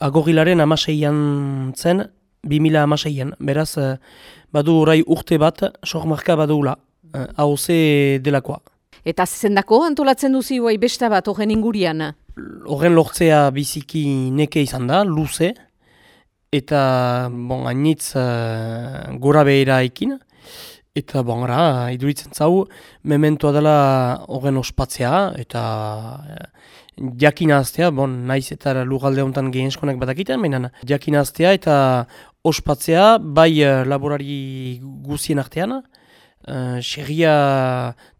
agogilaren amaseian zen, 2000 amaseian. Beraz, uh, badu orai urte bat, sohmarka badula, uh, hauze delakoa. Eta zendako antolatzen duzi guai besta bat horren ingurian? Horren lortzea biziki neke izan da, luze, eta bon, hainitz uh, gora behera ekin. Eta bon, ara, iduritzen zau, mementoa dela horren ospatzea, eta uh, jakina aztea, bon, naiz eta lugalde honetan gehenskonak batakitean, baina jakina aztea eta ospatzea, bai uh, laborari guzien artean, uh, xerria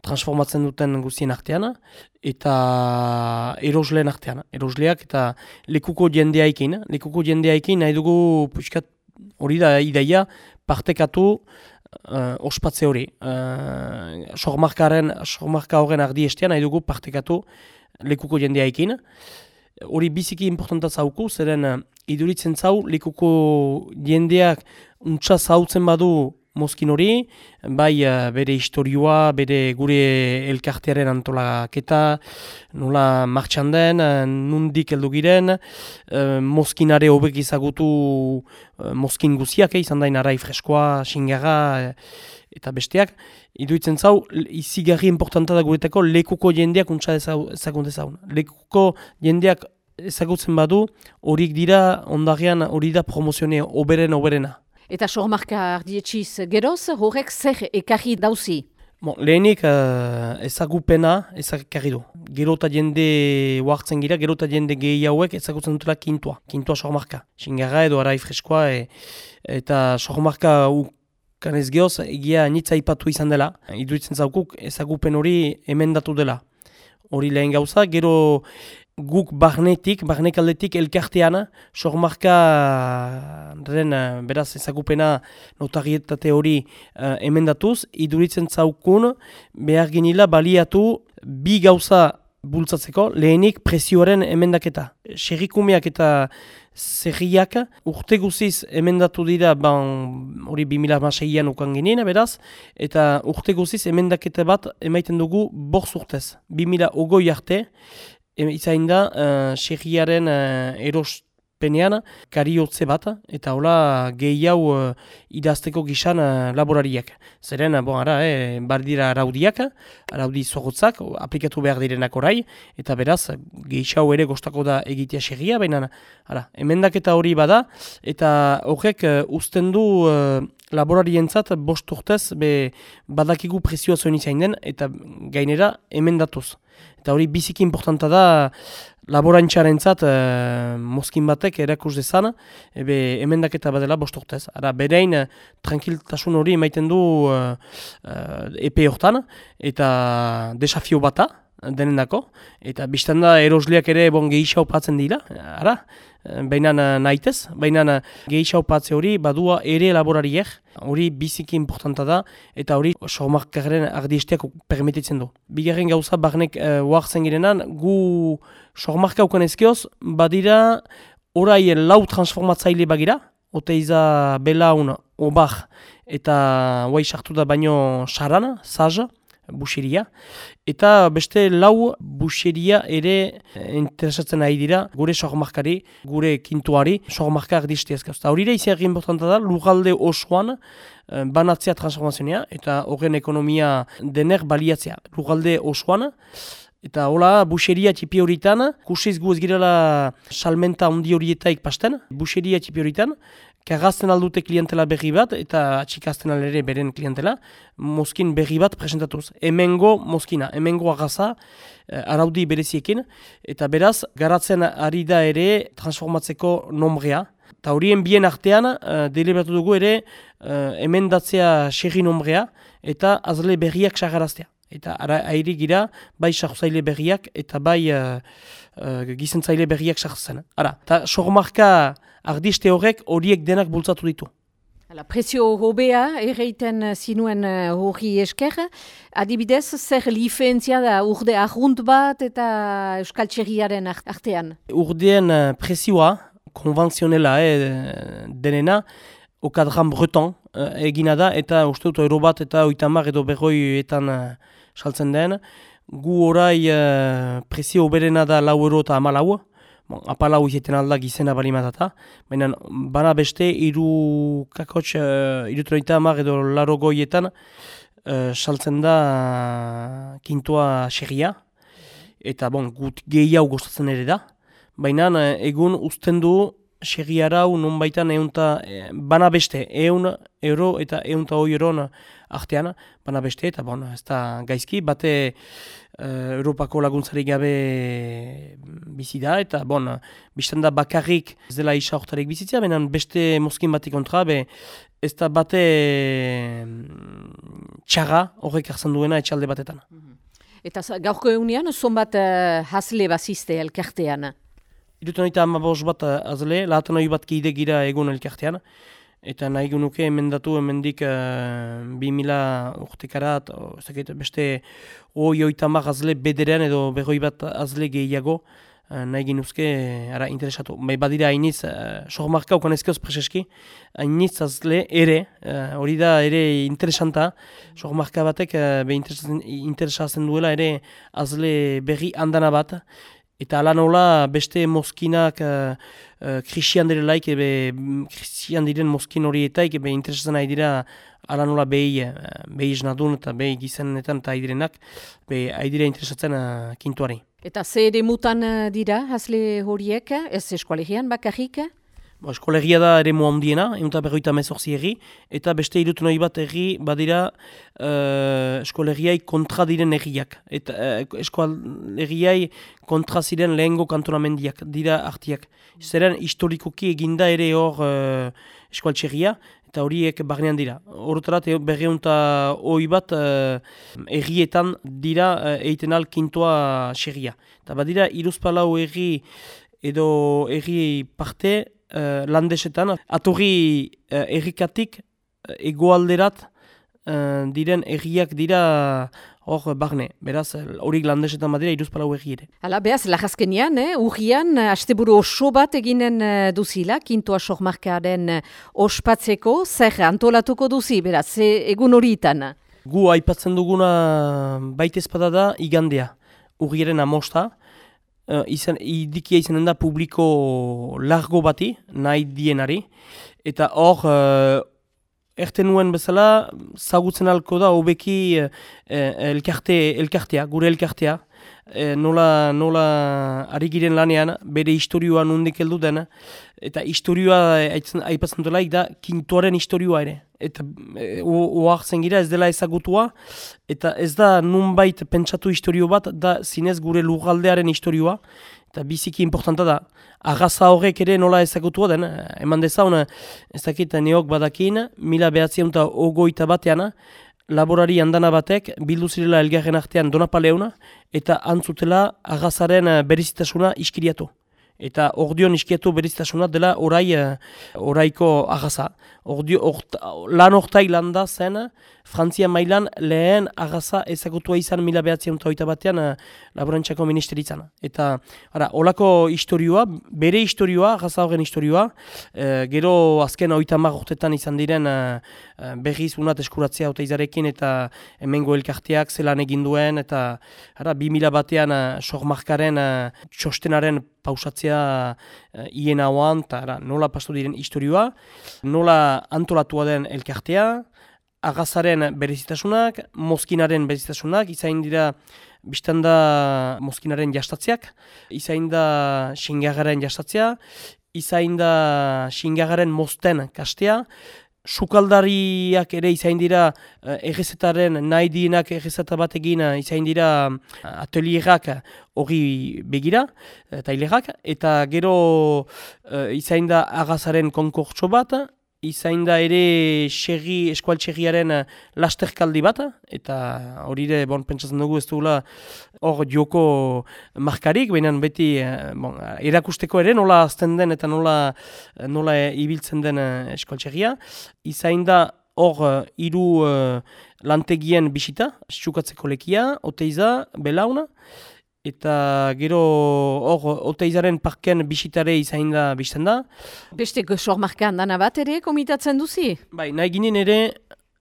transformatzen duten guzien artean, eta erosleen artean. Erosleak eta lekuko jendeaikin. Lekuko jendeaikin nahi dugu puskat hori da ideia partekatu uh, ospatze hori. Uh, Sormarka horren ardi estean nahi dugu partekatu lekuko jendeaikin. Hori biziki importanta zauku, zeren uh, iduritzen zau lekuko jendeak untsa zautzen badu mozkin hori, bai uh, bere historioa, bere gure elkartearen antolaketa, nola martxan den, uh, nundik heldu giren, uh, mozkinare hobek izagutu mozkin guziak, eh, izan dain arai freskoa, xingaga, eta besteak, iduitzen zau, izigarri importanta da guretako lekuko jendeak untsa ezagun dezaun. Lekuko jendeak ezagutzen badu, horik dira, ondarean hori da promozione oberen oberena. Eta sormarka ardietxiz geroz, horrek zer ekarri dauzi? Bon, lehenik uh, ezagupena ezakarri du. Gero eta jende huartzen gira, gero eta jende gehi hauek ezagutzen dutela kintua. Kintua sormarka. Xingarra edo arai freskoa e, eta sormarka ukanez gehoz egia nitza ipatu izan dela. Iduitzen zaukuk ezagupen hori emendatu dela. Hori lehen gauza, gero guk barnetik, barnek aldetik elkartean, sormarka den, eh, beraz ezagupena notarietate hori uh, emendatuz, iduritzen zaukun behar genila baliatu bi gauza bultzatzeko, lehenik presioaren emendaketa. Xerrikumeak eta zerriak urte guziz emendatu dira ban, hori 2006an ukan genien, beraz, eta urte guziz emendaketa bat emaiten dugu borz urtez. 2008 arte, izain da, uh, xerriaren uh, erospenean kariotze bat, eta hola gehi hau uh, idazteko gizan uh, laborariak. Zeren, bon, ara, eh, bar dira araudiak, araudi zogotzak, aplikatu behar direnak orai, eta beraz, gehi hau ere gostako da egitea xerria, baina, ara, emendaketa hori bada, eta horrek uh, usten du uh, laborarientzat bost urtez be badakigu presioa zoen izain den eta gainera emendatuz. Eta hori biziki importanta da laborantxaren zat eh, mozkin batek erakus dezan, ebe emendaketa badela bostortez. Ara berein uh, tranquiltasun hori emaiten du uh, epe hortan eta desafio bata denendako. Eta biztan da erosleak ere bon gehiago patzen dira. Ara, Baina nahitez, baina gehi patze hori badua ere laborariek, hori biziki importanta da, eta hori sormarkaren ardiesteak permititzen du. Bigarren gauza, barnek uh, girenan, gu sormarka ukan ezkioz, badira orai lau transformatzaile bagira, oteiza belaun obar eta guai sartu da baino sarana, saja, buxeria. Eta beste lau buxeria ere eh, interesatzen ari dira gure sormarkari, gure kintuari, sormarka ardizte ezkaz. Eta hori da izan egin da, lugalde osoan eh, banatzea transformazioa eta horren ekonomia dener baliatzea. Lugalde osoan, Eta hola, buxeria txipi horitan, kusiz gu ez girela salmenta ondi horietaik pasten, buxeria txipi horitan, Kagazten aldute klientela berri bat eta atxikazten alere beren klientela, mozkin berri bat presentatuz. Hemengo mozkina, hemengo agaza, eh, araudi bereziekin, eta beraz, garatzen ari da ere transformatzeko nombrea. Ta horien bien artean, uh, deliberatu dugu ere, uh, emendatzea xerri nombrea, eta azle berriak xagaraztea. Eta ara, airi gira, bai xarzaile berriak, eta bai uh, uh, gizentzaile berriak xartzen. Ara, eta sormarka ardiste horrek horiek denak bultzatu ditu. Hala, presio hobea erreiten zinuen uh, hori esker. Adibidez, zer lifentzia da urde ahunt bat eta euskal txerriaren artean? Urdeen uh, presioa, konvenzionela eh, denena, okadran breton egina da, eta uste dut ero bat eta oitamar edo berroietan saltzen den. Gu orai presio oberena da lau ero eta ama bon, apalau izeten alda gizena bali baina bana beste iru kakotx, uh, iru edo laro goietan, uh, saltzen da kintua xegia, eta bon, gut gehi hau gozatzen ere da, baina egun uzten du segiara hau non baitan eunta, e, bana beste, eun euro eta eunta hoi eron artean, bana beste, eta bon, ez da gaizki, bate uh, Europako laguntzarik gabe bizi da, eta bon, biztan da bakarrik ez dela isa horretarik bizitzea, benen beste mozkin batik kontra, be, ez da bate mm, txaga horrek hartzen duena etxalde batetan. Mhm. Eta gaurko egunean, zonbat uh, hasle bazizte elkartean? Irutan eta amabos bat eh, azle, lahatan hori bat kide gira egun elkartean. Eta nahi gunuke emendatu emendik uh, bi mila urtekarat, beste hoi oita mar azle bederean edo berroi bat azle gehiago uh, nahi ginuzke ara interesatu. Bai badira hainitz, uh, sohmarka ukan ezkeoz preseski, hainitz azle ere, hori da ere interesanta, sohmarka batek uh, be interesatzen duela ere azle berri handana bat, Eta ala nola beste mozkinak uh, uh, krisian direlaik, ebe krisian diren mozkin horietaik, ebe interesatzen nahi dira ala nola behi, uh, behi esnadun eta behi gizanetan eta haidirenak, behi haidire interesatzen uh, kintuari. Eta ze ere mutan dira, hasle horiek, ez eskualegian bakarrik? Ba, eskolegia da ere handiena, egun eta berroita mezorzi erri, eta beste irutu nahi bat erri badira uh, eskolegiai kontra diren erriak. Eta uh, eskolegiai kontra ziren lehengo kantonamendiak, dira artiak. Zeren historikoki eginda ere hor uh, eskualtxerria, eta horiek barnean dira. Horretarat berreunta hoi bat uh, errietan dira uh, eiten alkintoa xerria. Eta badira iruzpalau erri edo erri parte, uh, landesetan, atorri uh, errikatik uh, egoalderat uh, diren erriak dira hor barne. Beraz, horik landesetan badira iruzpalau erri ere. Hala, behaz, lagazkenian, eh? urrian, asteburu oso bat eginen uh, duzila, kintua sokmarkaren uh, ospatzeko, zer antolatuko duzi, beraz, egun horietan? Gu aipatzen duguna baita espada da igandea, urriaren amosta, uh, izan, idikia izanen da publiko largo bati, nahi dienari, eta hor, uh, erten nuen bezala, zagutzen alko da, hobeki uh, elkarte, elkartea, gure elkartea, e, nola, nola ari giren lanean, bere historioa nondik heldu den, eta historioa aipatzen delaik da, kintuaren historioa ere. Eta e, oartzen gira ez dela ezagutua, eta ez da nunbait pentsatu historio bat, da zinez gure lugaldearen historioa, eta biziki importanta da, agaza horrek ere nola ezagutua den, eman dezaun, ez dakit neok badakin, mila behatzion eta ogoita batean, laborari handana batek bildu zirela elgarren artean donapaleuna eta antzutela agazaren eh, berizitasuna iskiriatu. Eta ordion iskiriatu berizitasuna dela orai, eh, oraiko agaza. Ordio, lan orta landa zen, Frantzia mailan lehen agaza ezagutua izan mila behatzen eta batean uh, laborantxako ministeritzan. Eta, ara, olako historioa, bere historioa, agaza horren historioa, uh, gero azken oita marrotetan izan diren uh, berriz unat eskuratzea eta izarekin eta hemengo elkarteak zelan egin duen eta ara, bi mila batean uh, txostenaren pausatzea uh, ien hauan, eta nola pastu diren historioa, nola antolatua den elkartea, agazaren berezitasunak, mozkinaren berezitasunak, izain dira biztan da mozkinaren jastatzeak, izain da xingagaren jastatzea, izain da xingagaren mozten kastea, sukaldariak ere izain dira egezetaren nahi dienak egezeta bat egin izain dira uh, atelierak hori begira, tailerak, eta gero izain da agazaren konkortso bat, izain da ere segi, eskualtxegiaren eh, lasterkaldi bat, eta hori ere, bon, pentsatzen dugu ez dugula hor joko markarik, baina beti eh, bon, erakusteko ere nola azten den eta nola, nola ibiltzen den eh, eskualtxegia. Izain da hor hiru lantegien bisita, txukatzeko lekia, oteiza, belauna, Eta gero hor, oteizaren parken bisitare izain da bizten da. Beste sormarkan dana bat ere komitatzen duzi? Bai, nahi ginen ere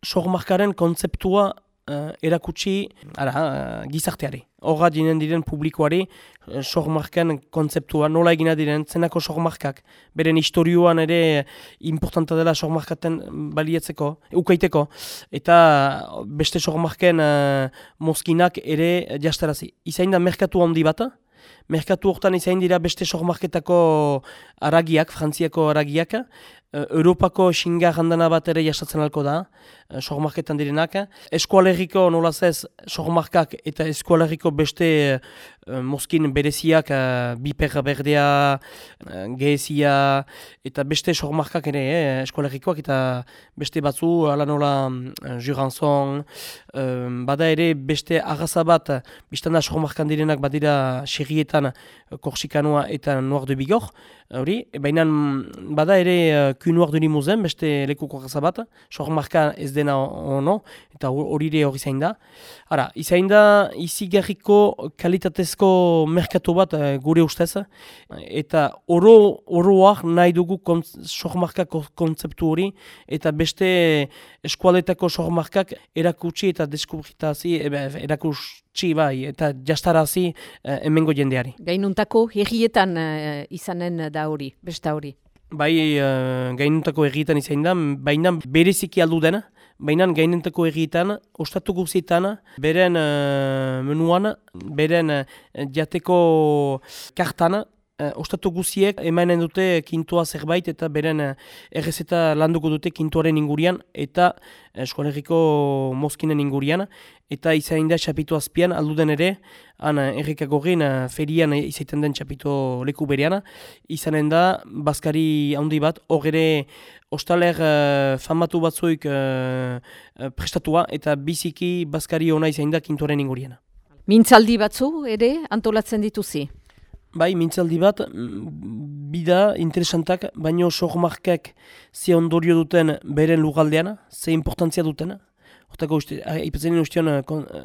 sormarkaren kontzeptua uh, erakutsi ara, uh, gizarteari. Horra dinen diren publikoari uh, sormarken kontzeptua, nola egina diren, zenako sormarkak. Beren historioan ere importanta dela sormarkaten balietzeko, eukaiteko. Eta beste sormarken uh, mozkinak ere jastarazi. Izain da merkatu handi bat, Merkatu hortan izain dira beste sormarketako aragiak, frantziako aragiak, Europako xingar handana bat ere jasatzen alko da, uh, sormarketan direnak. Eskualeriko nolaz sormarkak eta eskualeriko beste uh, moskin bereziak, uh, biper berdea, uh, gehezia, eta beste sormarkak ere, eh, eskualerikoak eta beste batzu, ala nola uh, juranzon, bada ere beste agaza bat, biztanda sormarkan direnak badira xerrietan korsikanoa eta noar de bigor, hori, baina bada ere kunuak duni muzen, beste lekuko gaza bat, soak marka ez dena ono, eta hori ere hori zain da. Ara, izain da, izi kalitatezko merkatu bat uh, gure ustez, eta oro, oroak nahi dugu soak marka kontzeptu hori, eta beste eskualetako markak erakutsi eta deskubitazi, erakutsi bai, eta jastarazi uh, emengo jendeari. Gainuntako herrietan uh, izanen da hori, besta hori. Bai, uh, gainentako egietan izan da, baina bereziki aldu dena, baina gainentako egietan, ostatu guzietan, beren uh, menuan, beren uh, jateko kartan, Uh, ostatu guziek emanen dute kintua zerbait eta beren uh, errezeta landuko dute kintuaren ingurian eta eskolegiko mozkinen ingurian eta izain da txapito azpian alduden ere han errekagorren uh, ferian izaiten den txapito leku berean izanen da Baskari handi bat hor ere ostaler uh, famatu batzuik uh, prestatua eta biziki Baskari ona izain da kintuaren ingurian. Mintzaldi batzu ere antolatzen dituzi? Bai, mintzaldi bat, bida interesantak, baino sohmarkak ze ondorio duten beren lugaldean, ze importantzia duten. Hortako, ipatzen nien ustean,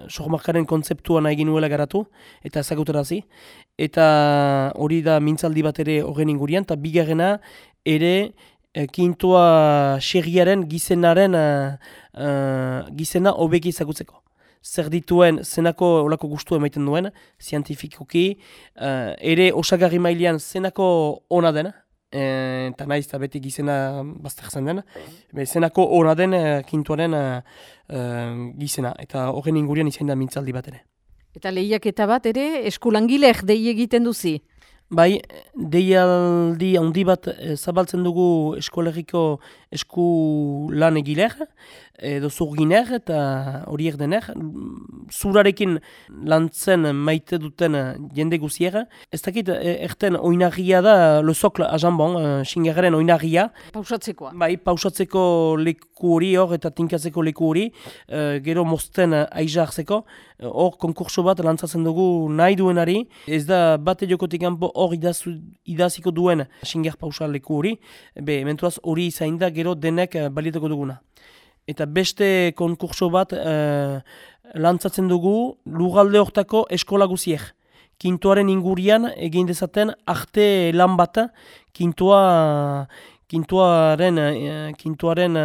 sohmarkaren kontzeptua nahi ginuela garatu, eta ezagutarazi. Eta hori da mintzaldi bat ere horren ingurian, eta bigarrena ere e, kintua xerriaren gizenaren uh, gizena hobeki ezagutzeko zer dituen zenako olako gustu emaiten duen, zientifikoki, uh, ere osagarri mailean zenako ona dena, eh, eta nahiz eta beti gizena bazterzen dena, zenako ona den uh, kintuaren gizena, eta horren ingurian izan da mintzaldi bat ere. Eta lehiak eta bat ere, eskulangilek dei egiten duzi? Bai, deialdi handi bat zabaltzen dugu eskolegiko esku lan egiler, edo zurginer eta horiek dener, zurarekin lantzen maite duten jende guziera. Ez dakit, e, erten oinarria da, lezokla azanbon, xingerren oinarria. Pausatzekoa. Bai, pausatzeko leku hori hor eta tinkatzeko leku hori, e, gero mozten aiza hartzeko. Hor konkurso bat lantzatzen dugu nahi duenari, ez da bate jokotik ganpo hor idaziko duen xinger pausa leku hori, be, mentuaz hori izain da gero denek balietako duguna eta beste konkurso bat uh, lantzatzen dugu lugalde hortako eskola guziek. Kintuaren ingurian egin dezaten arte lan bat kintua, kintuaren, uh, kintuaren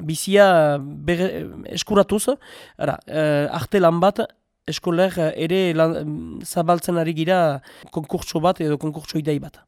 bizia eskuratuz. Ara, uh, arte lan bat eskoler ere lan, zabaltzen ari gira konkurso bat edo konkurso idei bat.